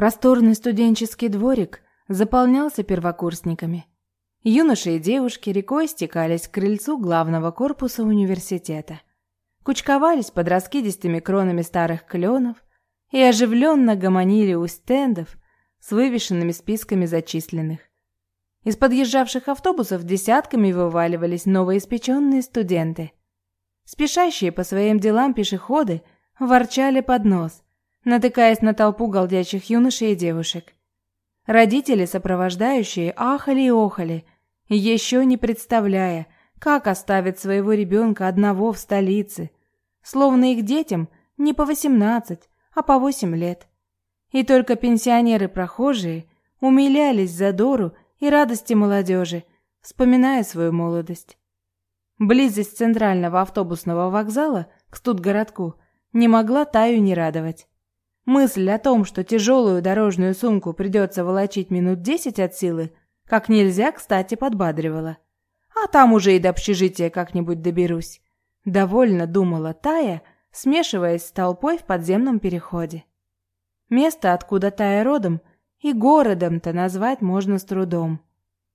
Просторный студенческий дворик заполнялся первокурсниками. Юноши и девушки рекой стекались к крыльцу главного корпуса университета. Кучковались под раскидистыми кронами старых кленов и оживленно гомонили у стендов с вывешенными списками зачисленных. Из подъезжавших автобусов десятками вываливались новоиспеченные студенты. Спешащие по своим делам пешеходы ворчали под нос, натыкаясь на толпу голдящих юношей и девушек. Родители, сопровождающие, ахали и охали, еще не представляя, как оставят своего ребенка одного в столице, словно их детям не по восемнадцать, а по восемь лет. И только пенсионеры-прохожие умилялись задору и радости молодежи, вспоминая свою молодость. Близость центрального автобусного вокзала к студгородку не могла Таю не радовать. Мысль о том, что тяжелую дорожную сумку придется волочить минут десять от силы, как нельзя, кстати, подбадривала. А там уже и до общежития как-нибудь доберусь. Довольно думала Тая, смешиваясь с толпой в подземном переходе. Место, откуда Тая родом, и городом-то назвать можно с трудом.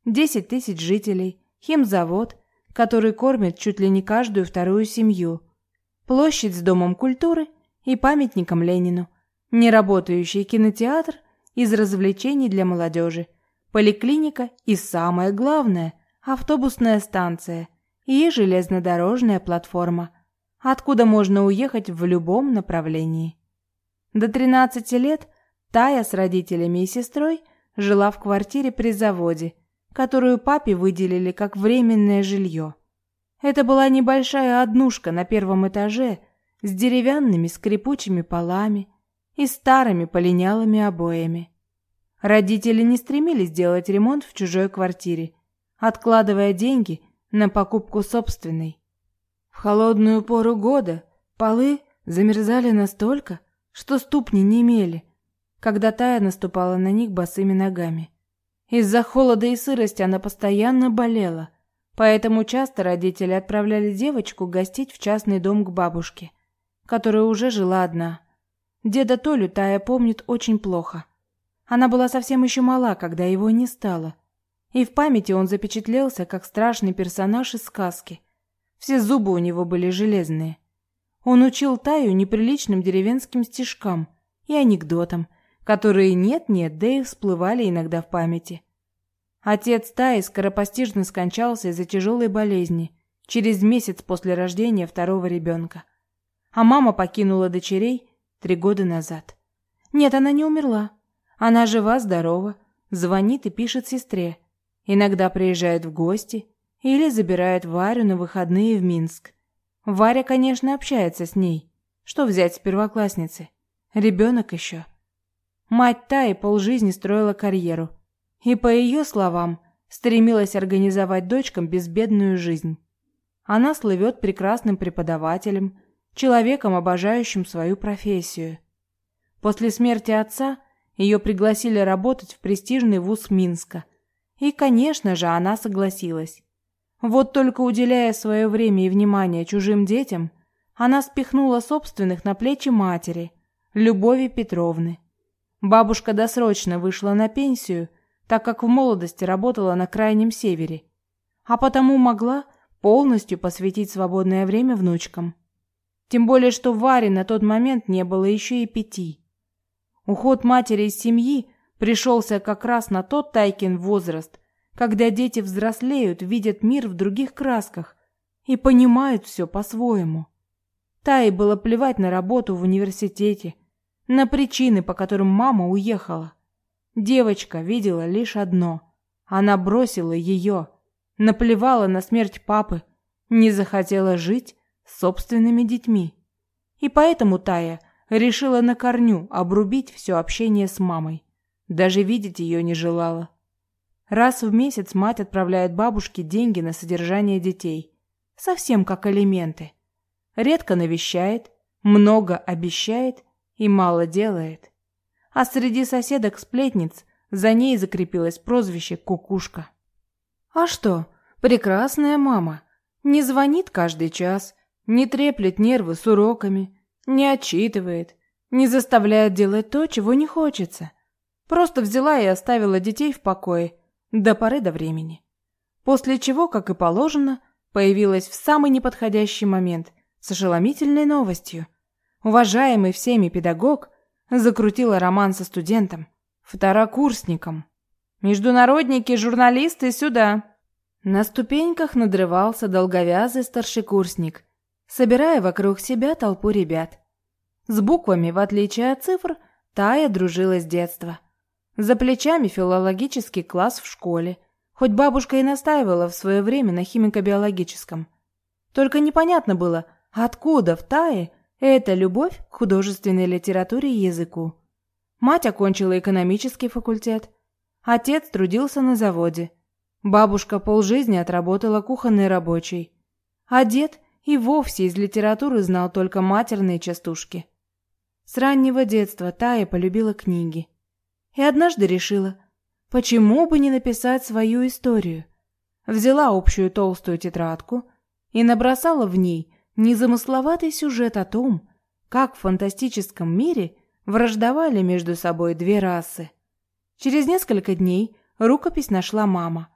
Десять тысяч жителей, химзавод, который кормит чуть ли не каждую вторую семью, площадь с Домом культуры и памятником Ленину, неработающий кинотеатр из развлечений для молодежи, поликлиника и, самое главное, автобусная станция и железнодорожная платформа, откуда можно уехать в любом направлении. До 13 лет Тая с родителями и сестрой жила в квартире при заводе, которую папе выделили как временное жилье. Это была небольшая однушка на первом этаже с деревянными скрипучими полами и старыми полинялыми обоями. Родители не стремились делать ремонт в чужой квартире, откладывая деньги на покупку собственной. В холодную пору года полы замерзали настолько, что ступни не имели, когда Тая наступала на них босыми ногами. Из-за холода и сырости она постоянно болела, поэтому часто родители отправляли девочку гостить в частный дом к бабушке, которая уже жила одна. Деда Толю Тая помнит очень плохо. Она была совсем еще мала, когда его не стало. И в памяти он запечатлелся как страшный персонаж из сказки. Все зубы у него были железные. Он учил Таю неприличным деревенским стишкам и анекдотам, которые нет-нет, да и всплывали иногда в памяти. Отец Таи скоропостижно скончался из-за тяжелой болезни через месяц после рождения второго ребенка. А мама покинула дочерей три года назад. Нет, она не умерла. Она жива-здорова, звонит и пишет сестре. Иногда приезжает в гости или забирает Варю на выходные в Минск. Варя, конечно, общается с ней. Что взять с первоклассницы? Ребенок еще. Мать Таи полжизни строила карьеру. И, по ее словам, стремилась организовать дочкам безбедную жизнь. Она слывет прекрасным преподавателем, человеком, обожающим свою профессию. После смерти отца ее пригласили работать в престижный вуз Минска. И, конечно же, она согласилась. Вот только уделяя свое время и внимание чужим детям, она спихнула собственных на плечи матери, Любови Петровны. Бабушка досрочно вышла на пенсию, так как в молодости работала на крайнем севере, а потому могла полностью посвятить свободное время внучкам. Тем более, что Варе на тот момент не было еще и пяти. Уход матери из семьи пришелся как раз на тот Тайкин возраст, когда дети взрослеют, видят мир в других красках и понимают все по-своему. Тае было плевать на работу в университете, на причины, по которым мама уехала. Девочка видела лишь одно. Она бросила ее, наплевала на смерть папы, не захотела жить собственными детьми. И поэтому Тая решила на корню обрубить все общение с мамой. Даже видеть ее не желала. Раз в месяц мать отправляет бабушке деньги на содержание детей. Совсем как алименты. Редко навещает, много обещает и мало делает. А среди соседок-сплетниц за ней закрепилось прозвище «Кукушка». А что, прекрасная мама. Не звонит каждый час, не треплет нервы с уроками, не отчитывает, не заставляет делать то, чего не хочется. Просто взяла и оставила детей в покое до поры до времени. После чего, как и положено, появилась в самый неподходящий момент с ошеломительной новостью. Уважаемый всеми педагог закрутила роман со студентом, второкурсником. «Международники, журналисты, сюда!» На ступеньках надрывался долговязый старшекурсник, собирая вокруг себя толпу ребят. С буквами, в отличие от цифр, Тая дружила с детства. За плечами филологический класс в школе, хоть бабушка и настаивала в свое время на химико-биологическом. Только непонятно было, откуда в Тае эта любовь к художественной литературе и языку. Мать окончила экономический факультет, отец трудился на заводе – Бабушка полжизни отработала кухонной рабочей, а дед и вовсе из литературы знал только матерные частушки. С раннего детства Тая полюбила книги. И однажды решила, почему бы не написать свою историю. Взяла общую толстую тетрадку и набросала в ней незамысловатый сюжет о том, как в фантастическом мире враждовали между собой две расы. Через несколько дней рукопись нашла мама –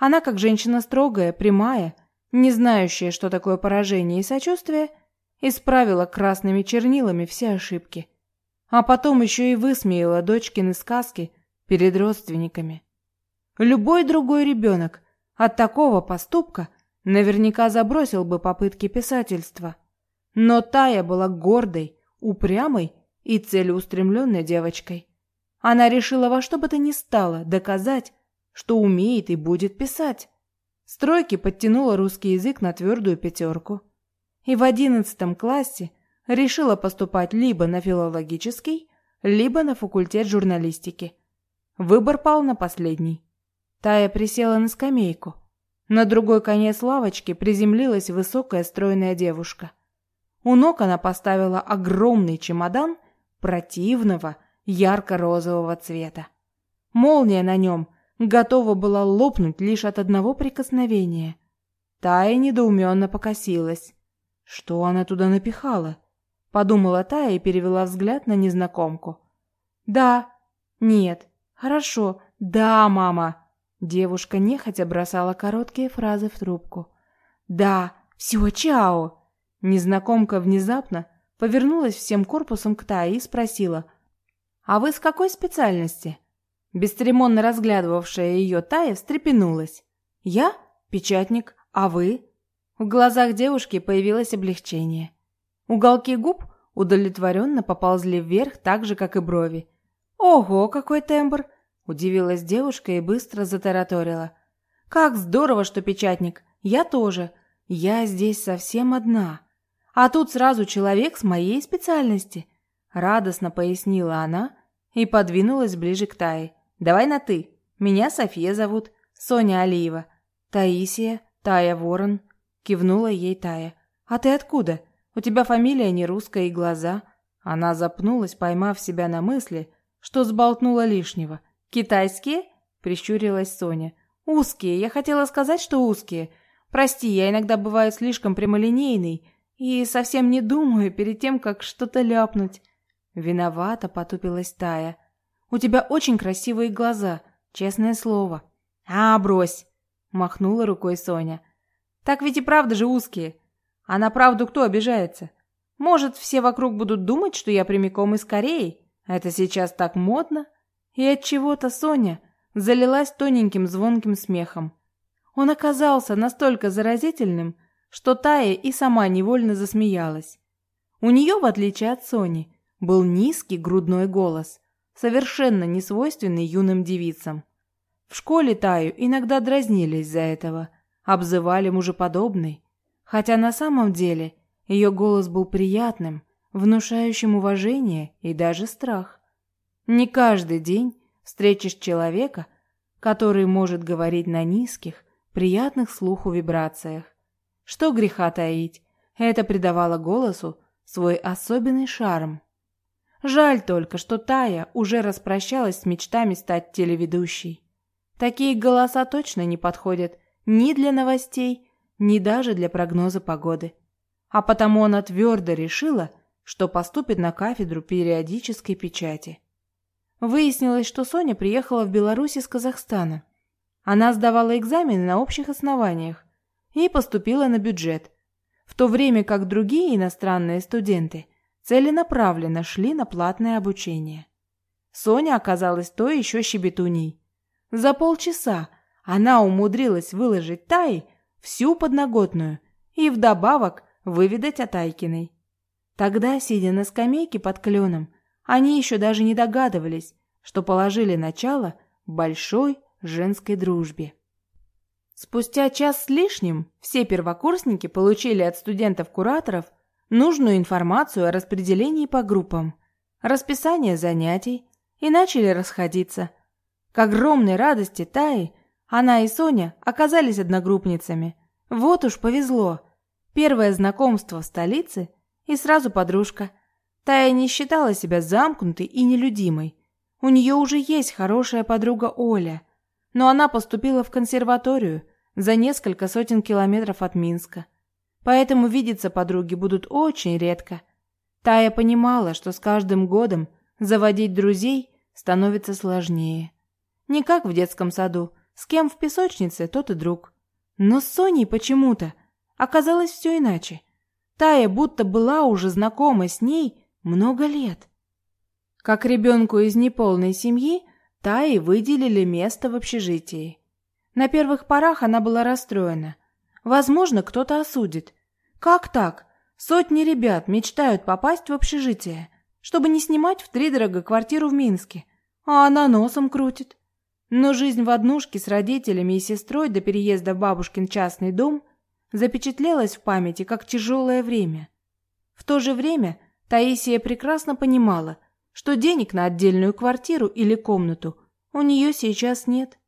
она, как женщина строгая, прямая, не знающая, что такое поражение и сочувствие, исправила красными чернилами все ошибки. А потом еще и высмеяла дочкины сказки перед родственниками. Любой другой ребенок от такого поступка наверняка забросил бы попытки писательства. Но Тая была гордой, упрямой и целеустремленной девочкой. Она решила во что бы то ни стало доказать, что умеет и будет писать. Стройки подтянула русский язык на твердую пятерку. И в одиннадцатом классе решила поступать либо на филологический, либо на факультет журналистики. Выбор пал на последний. Тая присела на скамейку. На другой конец лавочки приземлилась высокая стройная девушка. У ног она поставила огромный чемодан противного ярко-розового цвета. Молния на нем – готова была лопнуть лишь от одного прикосновения. Тая недоуменно покосилась. Что она туда напихала? Подумала Тая и перевела взгляд на незнакомку. «Да, нет, хорошо, да, мама!» Девушка нехотя бросала короткие фразы в трубку. «Да, все, чао!» Незнакомка внезапно повернулась всем корпусом к Тае и спросила. «А вы с какой специальности?» Бесцеремонно разглядывавшая ее Тая встрепенулась. «Я? Печатник. А вы?» В глазах девушки появилось облегчение. Уголки губ удовлетворенно поползли вверх, так же, как и брови. «Ого, какой тембр!» – удивилась девушка и быстро затараторила. «Как здорово, что печатник! Я тоже! Я здесь совсем одна! А тут сразу человек с моей специальности!» Радостно пояснила она и подвинулась ближе к Тае. Давай на «ты». Меня София зовут. Соня Алиева. Таисия, Тая Ворон. Кивнула ей Тая. А ты откуда? У тебя фамилия не русская и глаза. Она запнулась, поймав себя на мысли, что сболтнула лишнего. Китайские? Прищурилась Соня. Узкие. Я хотела сказать, что узкие. Прости, я иногда бываю слишком прямолинейной и совсем не думаю перед тем, как что-то ляпнуть. Виновата потупилась Тая. У тебя очень красивые глаза, честное слово. А, брось, махнула рукой Соня. Так ведь и правда же узкие. А на правду кто обижается? Может, все вокруг будут думать, что я прямиком из Кореи? Это сейчас так модно. И от чего-то Соня залилась тоненьким звонким смехом. Он оказался настолько заразительным, что Тая и сама невольно засмеялась. У нее, в отличие от Сони, был низкий грудной голос, совершенно не свойственный юным девицам. В школе Таю иногда дразнились за этого, обзывали мужеподобной, хотя на самом деле ее голос был приятным, внушающим уважение и даже страх. Не каждый день встретишь человека, который может говорить на низких, приятных слуху вибрациях. Что греха таить, это придавало голосу свой особенный шарм. Жаль только, что Тая уже распрощалась с мечтами стать телеведущей. Такие голоса точно не подходят ни для новостей, ни даже для прогноза погоды. А потому она твердо решила, что поступит на кафедру периодической печати. Выяснилось, что Соня приехала в Беларусь из Казахстана. Она сдавала экзамены на общих основаниях и поступила на бюджет, в то время как другие иностранные студенты целенаправленно шли на платное обучение. Соня оказалась то еще щебетуней. За полчаса она умудрилась выложить Таи всю подноготную и вдобавок выведать о Тайкиной. Тогда, сидя на скамейке под кленом, они еще даже не догадывались, что положили начало большой женской дружбе. Спустя час с лишним все первокурсники получили от студентов-кураторов нужную информацию о распределении по группам, расписание занятий и начали расходиться. К огромной радости Таи она и Соня оказались одногруппницами. Вот уж повезло. Первое знакомство в столице и сразу подружка. Тая не считала себя замкнутой и нелюдимой. У нее уже есть хорошая подруга Оля, но она поступила в консерваторию за несколько сотен километров от Минска. Поэтому видеться подруги будут очень редко. Тая понимала, что с каждым годом заводить друзей становится сложнее. Не как в детском саду, с кем в песочнице, тот и друг. Но с Соней почему-то оказалось все иначе. Тая будто была уже знакома с ней много лет. Как ребенку из неполной семьи, Тае выделили место в общежитии. На первых порах она была расстроена. Возможно, кто-то осудит. Как так? Сотни ребят мечтают попасть в общежитие, чтобы не снимать втридорого квартиру в Минске, а она носом крутит. Но жизнь в однушке с родителями и сестрой до переезда в бабушкин частный дом запечатлелась в памяти как тяжелое время. В то же время Таисия прекрасно понимала, что денег на отдельную квартиру или комнату у нее сейчас нет.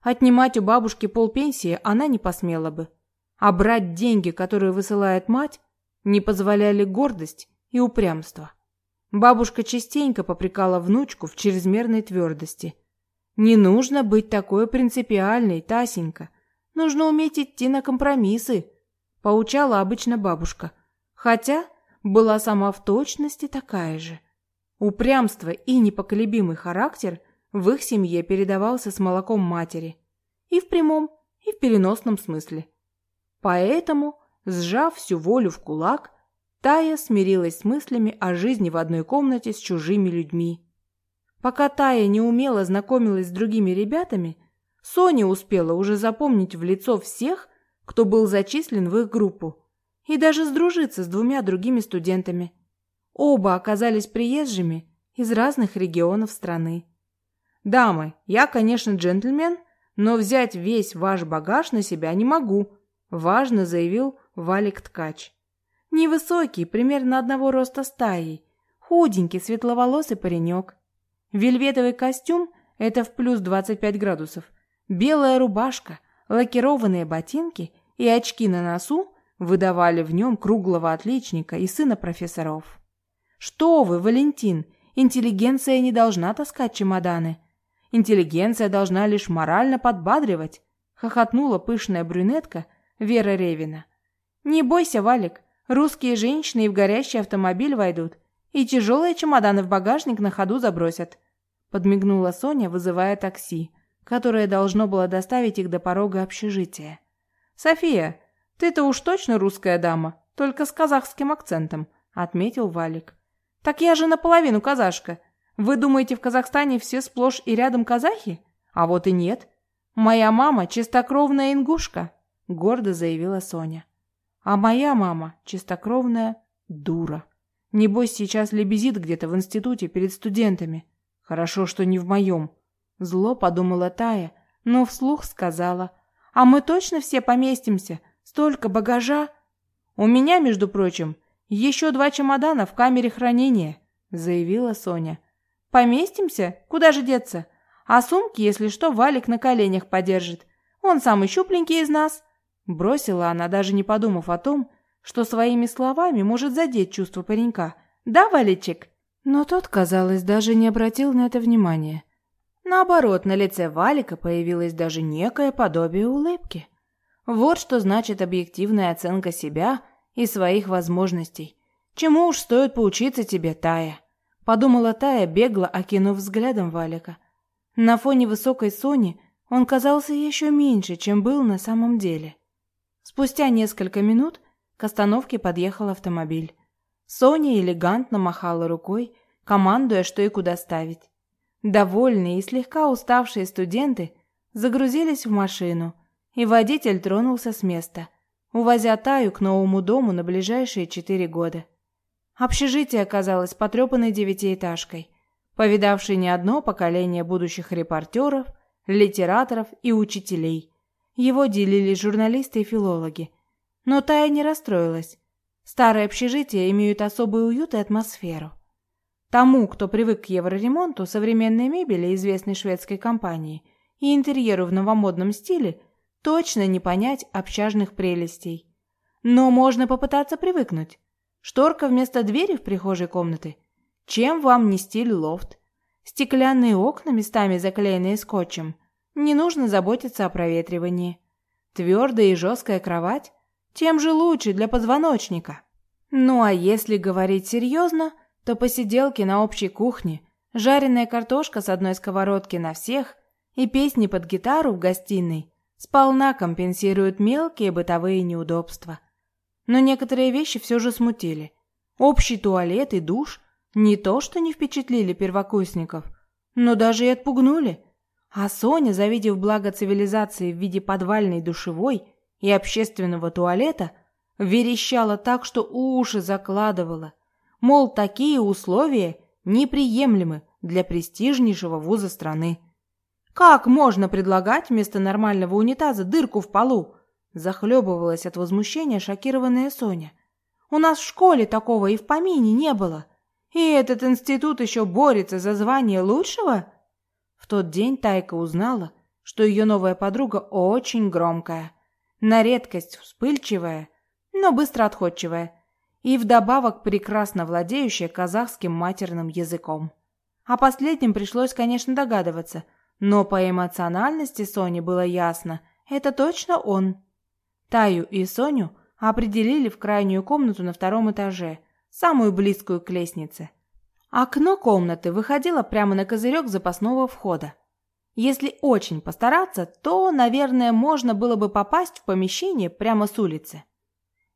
Отнимать у бабушки полпенсии она не посмела бы, а брать деньги, которые высылает мать, не позволяли гордость и упрямство. Бабушка частенько попрекала внучку в чрезмерной твердости. «Не нужно быть такой принципиальной, Тасенька. Нужно уметь идти на компромиссы», – поучала обычно бабушка, хотя была сама в точности такая же. Упрямство и непоколебимый характер в их семье передавался с молоком матери. И в прямом, и в переносном смысле. Поэтому, сжав всю волю в кулак, Тая смирилась с мыслями о жизни в одной комнате с чужими людьми. Пока Тая неумело знакомилась с другими ребятами, Соня успела уже запомнить в лицо всех, кто был зачислен в их группу, и даже сдружиться с двумя другими студентами. Оба оказались приезжими из разных регионов страны. «Дамы, я, конечно, джентльмен, но взять весь ваш багаж на себя не могу», – важно заявил Валик Ткач. Невысокий, примерно одного роста стаей, худенький, светловолосый паренек. Вельветовый костюм – это в плюс 25 градусов – Белая рубашка, лакированные ботинки и очки на носу выдавали в нем круглого отличника и сына профессоров. «Что вы, Валентин, интеллигенция не должна таскать чемоданы. Интеллигенция должна лишь морально подбадривать», — хохотнула пышная брюнетка Вера Ревина. «Не бойся, Валик, русские женщины и в горящий автомобиль войдут, и тяжелые чемоданы в багажник на ходу забросят», — подмигнула Соня, вызывая такси которое должно было доставить их до порога общежития. «София, ты-то уж точно русская дама, только с казахским акцентом», — отметил Валик. «Так я же наполовину казашка. Вы думаете, в Казахстане все сплошь и рядом казахи? А вот и нет. Моя мама чистокровная ингушка», — гордо заявила Соня. «А моя мама чистокровная дура. Небось, сейчас лебезит где-то в институте перед студентами. Хорошо, что не в моем». Зло подумала Тая, но вслух сказала. «А мы точно все поместимся? Столько багажа!» «У меня, между прочим, еще два чемодана в камере хранения», заявила Соня. «Поместимся? Куда же деться? А сумки, если что, Валик на коленях подержит. Он самый щупленький из нас». Бросила она, даже не подумав о том, что своими словами может задеть чувство паренька. «Да, Валичек?» Но тот, казалось, даже не обратил на это внимания. Наоборот, на лице Валика появилось даже некое подобие улыбки. Вот что значит объективная оценка себя и своих возможностей. Чему уж стоит поучиться тебе, Тая. подумала Тая, бегло окинув взглядом Валика. На фоне высокой Сони он казался еще меньше, чем был на самом деле. Спустя несколько минут к остановке подъехал автомобиль. Соня элегантно махала рукой, командуя, что и куда ставить. Довольные и слегка уставшие студенты загрузились в машину, и водитель тронулся с места, увозя Таю к новому дому на ближайшие четыре года. Общежитие оказалось потрепанной девятиэтажкой, повидавшей не одно поколение будущих репортеров, литераторов и учителей. Его делили журналисты и филологи. Но Тая не расстроилась. Старые общежития имеют особый уют и атмосферу. Тому, кто привык к евроремонту, современной мебели известной шведской компании и интерьеру в новомодном стиле, точно не понять общажных прелестей. Но можно попытаться привыкнуть. Шторка вместо двери в прихожей комнаты. Чем вам не стиль лофт? Стеклянные окна, местами заклеенные скотчем. Не нужно заботиться о проветривании. Твердая и жесткая кровать? Тем же лучше для позвоночника. Ну а если говорить серьезно, то посиделки на общей кухне, жареная картошка с одной сковородки на всех и песни под гитару в гостиной сполна компенсируют мелкие бытовые неудобства. Но некоторые вещи все же смутили. Общий туалет и душ не то что не впечатлили первокурсников, но даже и отпугнули. А Соня, завидев благо цивилизации в виде подвальной душевой и общественного туалета, верещала так, что уши закладывала. Мол, такие условия неприемлемы для престижнейшего вуза страны. Как можно предлагать вместо нормального унитаза дырку в полу? Захлебывалась от возмущения шокированная Соня. У нас в школе такого и в помине не было. И этот институт еще борется за звание лучшего? В тот день Тайка узнала, что ее новая подруга очень громкая, на редкость вспыльчивая, но быстро отходчивая и вдобавок прекрасно владеющая казахским матерным языком. О последнем пришлось, конечно, догадываться, но по эмоциональности Соне было ясно – это точно он. Таю и Соню определили в крайнюю комнату на втором этаже, самую близкую к лестнице. Окно комнаты выходило прямо на козырек запасного входа. Если очень постараться, то, наверное, можно было бы попасть в помещение прямо с улицы.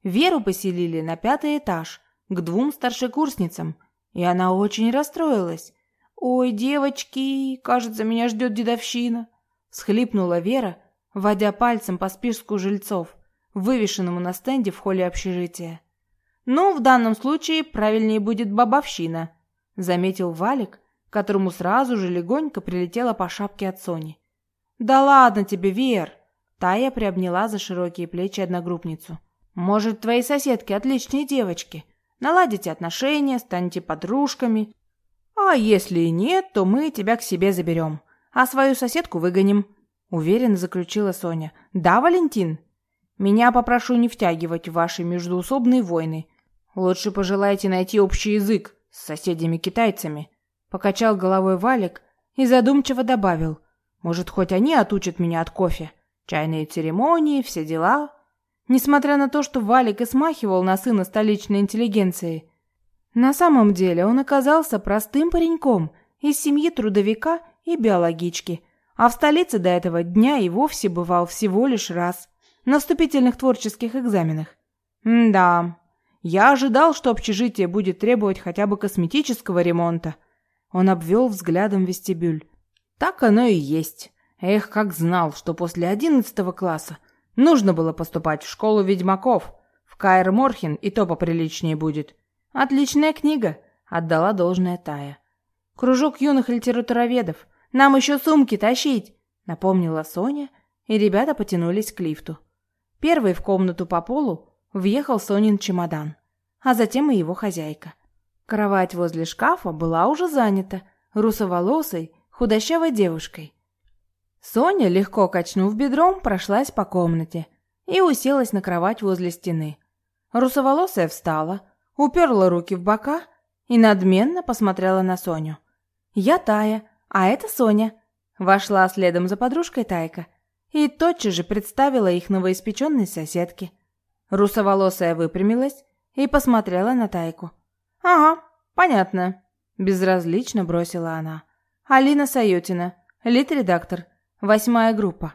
Веру поселили на пятый этаж, к двум старшекурсницам, и она очень расстроилась. «Ой, девочки, кажется, меня ждет дедовщина», — схлипнула Вера, водя пальцем по списку жильцов, вывешенному на стенде в холле общежития. «Ну, в данном случае правильнее будет бабовщина», — заметил Валик, которому сразу же легонько прилетела по шапке от Сони. «Да ладно тебе, Вер!» Тая приобняла за широкие плечи одногруппницу. Может, твои соседки отличные девочки. Наладите отношения, станете подружками. А если и нет, то мы тебя к себе заберем, а свою соседку выгоним», — уверенно заключила Соня. «Да, Валентин? Меня попрошу не втягивать в ваши междуусобные войны. Лучше пожелайте найти общий язык с соседями-китайцами», — покачал головой Валик и задумчиво добавил. «Может, хоть они отучат меня от кофе? Чайные церемонии, все дела». Несмотря на то, что Валик и смахивал на сына столичной интеллигенции, на самом деле он оказался простым пареньком из семьи трудовика и биологички, а в столице до этого дня и вовсе бывал всего лишь раз на вступительных творческих экзаменах. М да, я ожидал, что общежитие будет требовать хотя бы косметического ремонта. Он обвел взглядом вестибюль. Так оно и есть. Эх, как знал, что после одиннадцатого класса Нужно было поступать в школу ведьмаков. В Каэр Морхен и то поприличнее будет. Отличная книга, отдала должное Тая. Кружок юных литературоведов. Нам еще сумки тащить, напомнила Соня, и ребята потянулись к лифту. Первый в комнату по полу въехал Сонин чемодан, а затем и его хозяйка. Кровать возле шкафа была уже занята русоволосой, худощавой девушкой. Соня, легко качнув бедром, прошлась по комнате и уселась на кровать возле стены. Русоволосая встала, уперла руки в бока и надменно посмотрела на Соню. «Я Тая, а это Соня», — вошла следом за подружкой Тайка и тотчас же представила их новоиспеченной соседке. Русоволосая выпрямилась и посмотрела на Тайку. «Ага, понятно. Безразлично бросила она. «Алина Саютина, лид-редактор, восьмая группа».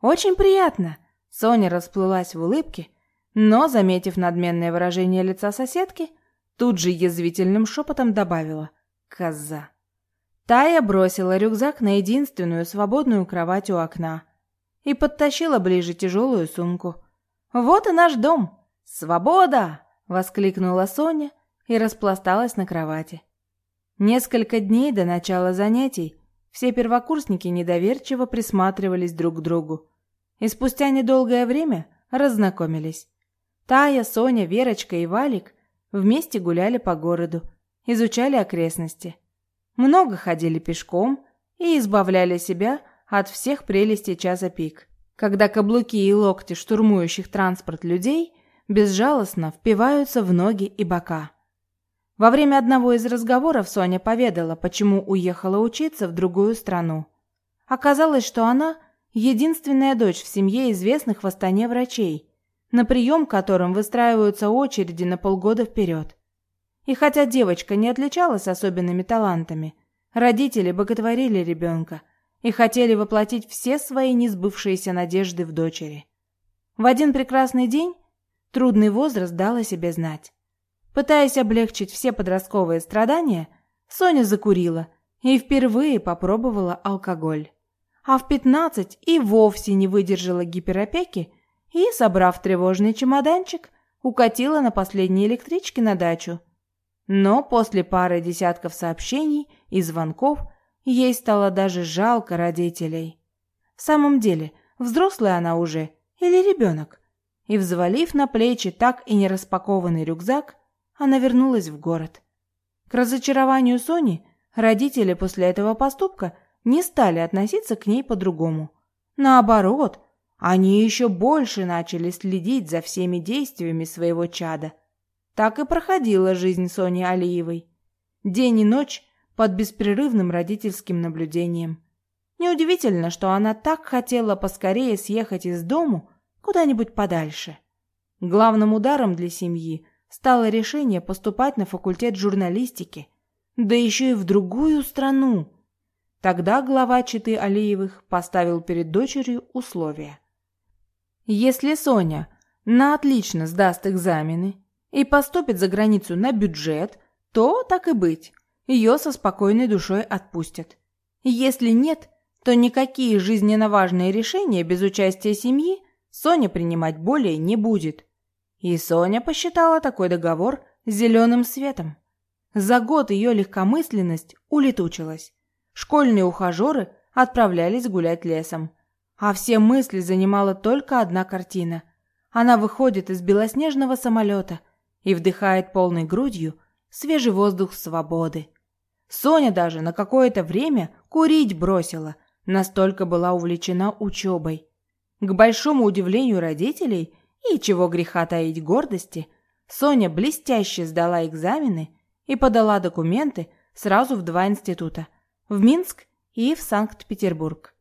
«Очень приятно!» Соня расплылась в улыбке, но, заметив надменное выражение лица соседки, тут же язвительным шепотом добавила «Коза». Тая бросила рюкзак на единственную свободную кровать у окна и подтащила ближе тяжелую сумку. «Вот и наш дом! Свобода!» — воскликнула Соня и распласталась на кровати. Несколько дней до начала занятий все первокурсники недоверчиво присматривались друг к другу. И спустя недолгое время разнакомились. Тая, Соня, Верочка и Валик вместе гуляли по городу, изучали окрестности. Много ходили пешком и избавляли себя от всех прелестей часа пик, когда каблуки и локти штурмующих транспорт людей безжалостно впиваются в ноги и бока. Во время одного из разговоров Соня поведала, почему уехала учиться в другую страну. Оказалось, что она единственная дочь в семье известных в Астане врачей, на прием которым выстраиваются очереди на полгода вперед. И хотя девочка не отличалась особенными талантами, родители боготворили ребенка и хотели воплотить все свои несбывшиеся надежды в дочери. В один прекрасный день трудный возраст дал о себе знать. Пытаясь облегчить все подростковые страдания, Соня закурила и впервые попробовала алкоголь. А в пятнадцать и вовсе не выдержала гиперопеки и, собрав тревожный чемоданчик, укатила на последней электричке на дачу. Но после пары десятков сообщений и звонков ей стало даже жалко родителей. В самом деле, взрослая она уже или ребенок? И, взвалив на плечи так и не распакованный рюкзак, она вернулась в город. К разочарованию Сони родители после этого поступка не стали относиться к ней по-другому. Наоборот, они еще больше начали следить за всеми действиями своего чада. Так и проходила жизнь Сони Алиевой. День и ночь под беспрерывным родительским наблюдением. Неудивительно, что она так хотела поскорее съехать из дому куда-нибудь подальше. Главным ударом для семьи – стало решение поступать на факультет журналистики, да еще и в другую страну. Тогда глава Читы Алиевых поставил перед дочерью условия. Если Соня на отлично сдаст экзамены и поступит за границу на бюджет, то, так и быть, ее со спокойной душой отпустят. Если нет, то никакие жизненно важные решения без участия семьи Соня принимать более не будет. И Соня посчитала такой договор зеленым светом. За год ее легкомысленность улетучилась. Школьные ухажеры отправлялись гулять лесом. А все мысли занимала только одна картина. Она выходит из белоснежного самолета и вдыхает полной грудью свежий воздух свободы. Соня даже на какое-то время курить бросила, настолько была увлечена учебой. К большому удивлению родителей, и чего греха таить гордости, Соня блестяще сдала экзамены и подала документы сразу в два института – в Минск и в Санкт-Петербург.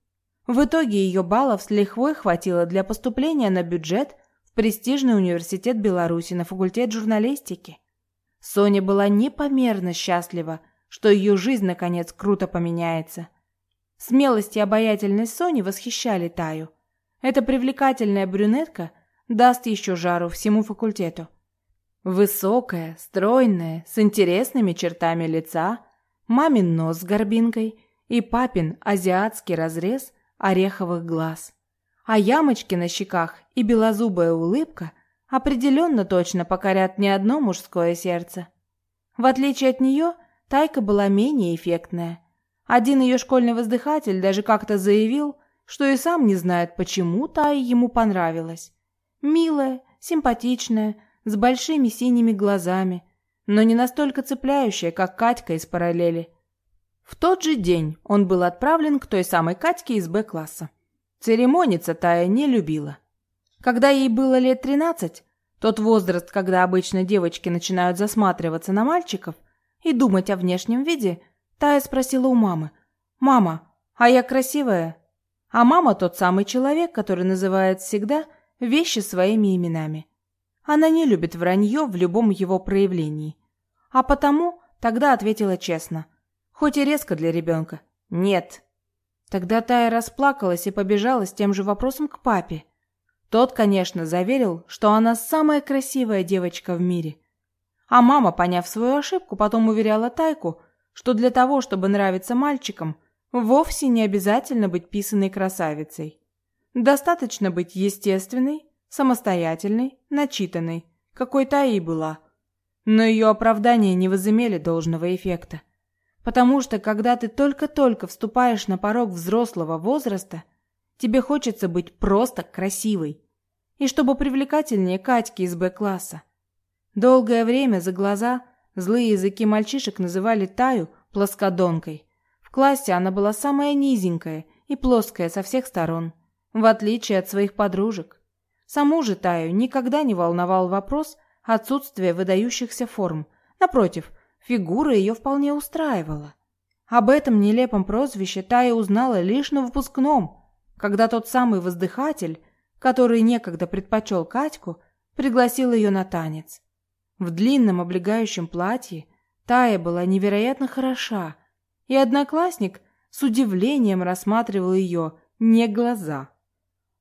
В итоге ее баллов с лихвой хватило для поступления на бюджет в престижный университет Беларуси на факультет журналистики. Соня была непомерно счастлива, что ее жизнь наконец круто поменяется. Смелость и обаятельность Сони восхищали Таю. Эта привлекательная брюнетка даст еще жару всему факультету. Высокая, стройная, с интересными чертами лица, мамин нос с горбинкой и папин азиатский разрез ореховых глаз. А ямочки на щеках и белозубая улыбка определенно точно покорят не одно мужское сердце. В отличие от нее, Тайка была менее эффектная. Один ее школьный воздыхатель даже как-то заявил, что и сам не знает, почему Тая ему понравилась. Милая, симпатичная, с большими синими глазами, но не настолько цепляющая, как Катька из параллели. В тот же день он был отправлен к той самой Катьке из Б-класса. Церемониться Тая не любила. Когда ей было лет тринадцать, тот возраст, когда обычно девочки начинают засматриваться на мальчиков и думать о внешнем виде, Тая спросила у мамы, «Мама, а я красивая?» А мама тот самый человек, который называет всегда – вещи своими именами. Она не любит вранье в любом его проявлении. А потому тогда ответила честно. Хоть и резко для ребенка. Нет. Тогда Тая расплакалась и побежала с тем же вопросом к папе. Тот, конечно, заверил, что она самая красивая девочка в мире. А мама, поняв свою ошибку, потом уверяла Тайку, что для того, чтобы нравиться мальчикам, вовсе не обязательно быть писаной красавицей. Достаточно быть естественной, самостоятельной, начитанной, какой Тая и была. Но ее оправдания не возымели должного эффекта. Потому что, когда ты только-только вступаешь на порог взрослого возраста, тебе хочется быть просто красивой. И чтобы привлекательнее Катьки из Б-класса. Долгое время за глаза злые языки мальчишек называли Таю плоскодонкой. В классе она была самая низенькая и плоская со всех сторон, в отличие от своих подружек. Саму же Таю никогда не волновал вопрос отсутствия выдающихся форм. Напротив, фигура ее вполне устраивала. Об этом нелепом прозвище Тая узнала лишь на выпускном, когда тот самый воздыхатель, который некогда предпочел Катьку, пригласил ее на танец. В длинном облегающем платье Тая была невероятно хороша, и одноклассник с удивлением рассматривал ее не глаза.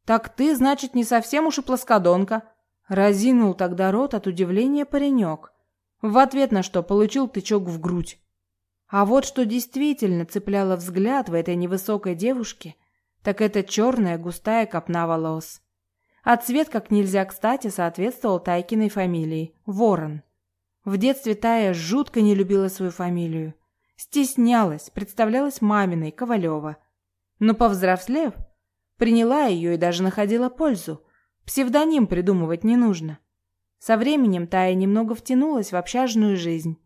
«Так ты, значит, не совсем уж и плоскодонка?» Разинул тогда рот от удивления паренек, в ответ на что получил тычок в грудь. А вот что действительно цепляло взгляд в этой невысокой девушке, так это черная густая копна волос. А цвет как нельзя кстати соответствовал Тайкиной фамилии – Ворон. В детстве Тая жутко не любила свою фамилию. Стеснялась, представлялась маминой, Ковалева. Но повзрослев, приняла ее и даже находила пользу. Псевдоним придумывать не нужно. Со временем Тая немного втянулась в общажную жизнь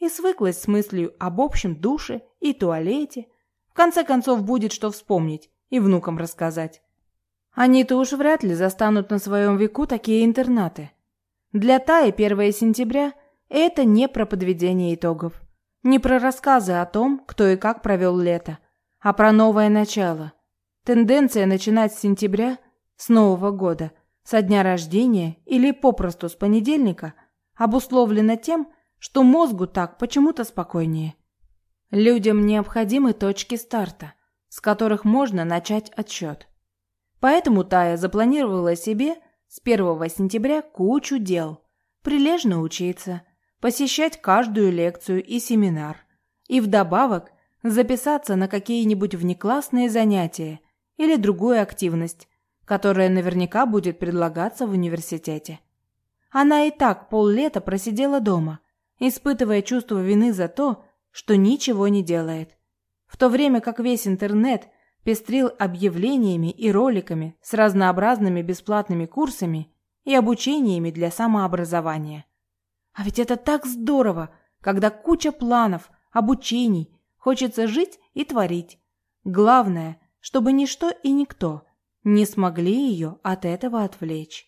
и свыклась с мыслью об общем душе и туалете. В конце концов будет что вспомнить и внукам рассказать. Они-то уж вряд ли застанут на своем веку такие интернаты. Для Таи 1 сентября – это не про подведение итогов, не про рассказы о том, кто и как провел лето, а про новое начало. Тенденция начинать с сентября, с Нового года, со дня рождения или попросту с понедельника обусловлена тем, что мозгу так почему-то спокойнее. Людям необходимы точки старта, с которых можно начать отсчет. Поэтому Тая запланировала себе с 1 сентября кучу дел. Прилежно учиться, посещать каждую лекцию и семинар. И вдобавок записаться на какие-нибудь внеклассные занятия или другую активность, которая наверняка будет предлагаться в университете. Она и так поллета просидела дома, испытывая чувство вины за то, что ничего не делает. В то время как весь интернет – пестрил объявлениями и роликами с разнообразными бесплатными курсами и обучениями для самообразования. А ведь это так здорово, когда куча планов, обучений, хочется жить и творить. Главное, чтобы ничто и никто не смогли ее от этого отвлечь.